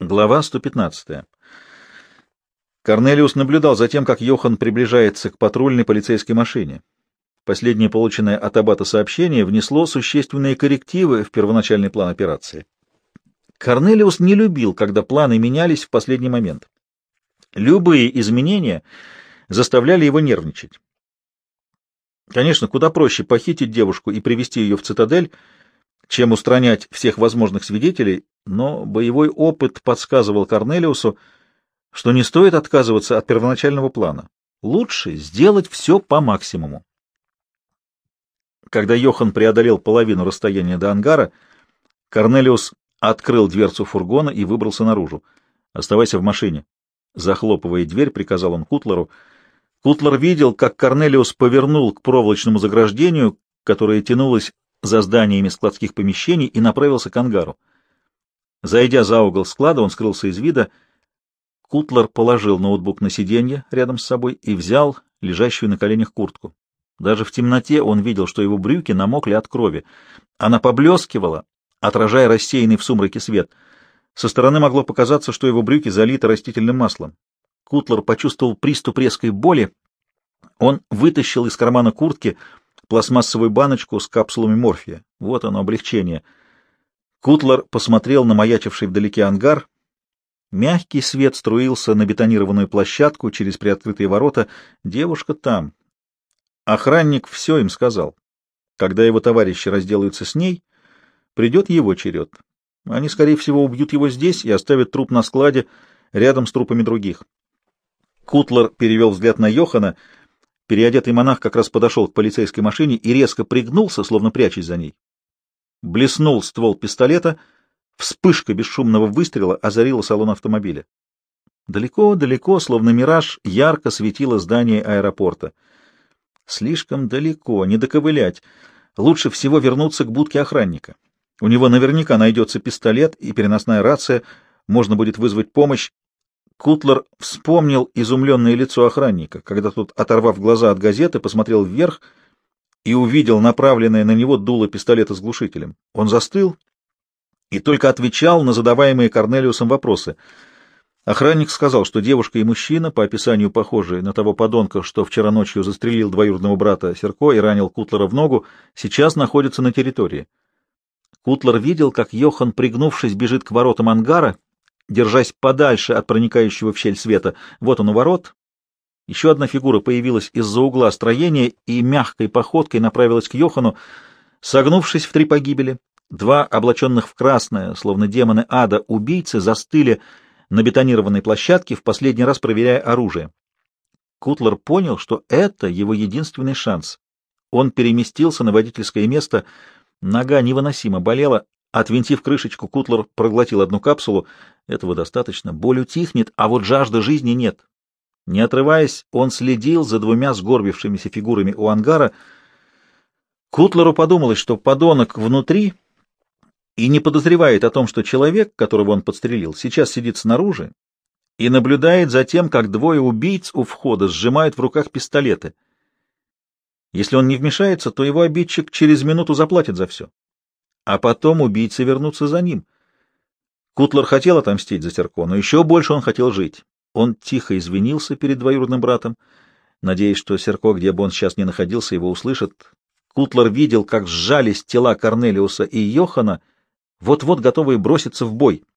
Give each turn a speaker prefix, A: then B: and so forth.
A: Глава 115. Корнелиус наблюдал за тем, как Йохан приближается к патрульной полицейской машине. Последнее полученное от Аббата сообщение внесло существенные коррективы в первоначальный план операции. Корнелиус не любил, когда планы менялись в последний момент. Любые изменения заставляли его нервничать. Конечно, куда проще похитить девушку и привести ее в цитадель, чем устранять всех возможных свидетелей, но боевой опыт подсказывал Корнелиусу, что не стоит отказываться от первоначального плана. Лучше сделать все по максимуму. Когда Йохан преодолел половину расстояния до ангара, Корнелиус открыл дверцу фургона и выбрался наружу. «Оставайся в машине». Захлопывая дверь, приказал он Кутлеру. Кутлер видел, как Корнелиус повернул к проволочному заграждению, которое тянулось за зданиями складских помещений, и направился к ангару. Зайдя за угол склада, он скрылся из вида. Кутлер положил ноутбук на сиденье рядом с собой и взял лежащую на коленях куртку. Даже в темноте он видел, что его брюки намокли от крови. Она поблескивала, отражая рассеянный в сумраке свет. Со стороны могло показаться, что его брюки залиты растительным маслом. Кутлер почувствовал приступ резкой боли. Он вытащил из кармана куртки пластмассовую баночку с капсулами морфия. Вот оно, облегчение — Кутлер посмотрел на маячивший вдалеке ангар. Мягкий свет струился на бетонированную площадку через приоткрытые ворота. Девушка там. Охранник все им сказал. Когда его товарищи разделаются с ней, придет его черед. Они, скорее всего, убьют его здесь и оставят труп на складе рядом с трупами других. Кутлер перевел взгляд на Йохана. Переодетый монах как раз подошел к полицейской машине и резко пригнулся, словно прячась за ней. Блеснул ствол пистолета, вспышка бесшумного выстрела озарила салон автомобиля. Далеко-далеко, словно мираж, ярко светило здание аэропорта. Слишком далеко, не доковылять. Лучше всего вернуться к будке охранника. У него наверняка найдется пистолет и переносная рация, можно будет вызвать помощь. Кутлер вспомнил изумленное лицо охранника, когда тот, оторвав глаза от газеты, посмотрел вверх — и увидел направленное на него дуло пистолета с глушителем. Он застыл и только отвечал на задаваемые Корнелиусом вопросы. Охранник сказал, что девушка и мужчина, по описанию похожие на того подонка, что вчера ночью застрелил двоюродного брата Серко и ранил Кутлера в ногу, сейчас находятся на территории. Кутлер видел, как Йохан, пригнувшись, бежит к воротам ангара, держась подальше от проникающего в щель света. Вот он у ворот, еще одна фигура появилась из-за угла строения и мягкой походкой направилась к Йохану, согнувшись в три погибели. Два облаченных в красное, словно демоны ада, убийцы застыли на бетонированной площадке, в последний раз проверяя оружие. Кутлер понял, что это его единственный шанс. Он переместился на водительское место, нога невыносимо болела. Отвинтив крышечку, Кутлер проглотил одну капсулу. Этого достаточно, боль утихнет, а вот жажды жизни нет. Не отрываясь, он следил за двумя сгорбившимися фигурами у ангара. Кутлеру подумалось, что подонок внутри и не подозревает о том, что человек, которого он подстрелил, сейчас сидит снаружи и наблюдает за тем, как двое убийц у входа сжимают в руках пистолеты. Если он не вмешается, то его обидчик через минуту заплатит за все. А потом убийцы вернутся за ним. Кутлер хотел отомстить за Серко, но еще больше он хотел жить. Он тихо извинился перед двоюродным братом, надеясь, что Серко, где бы он сейчас ни находился, его услышит. Кутлер видел, как сжались тела Корнелиуса и Йохана, вот-вот готовые броситься в бой.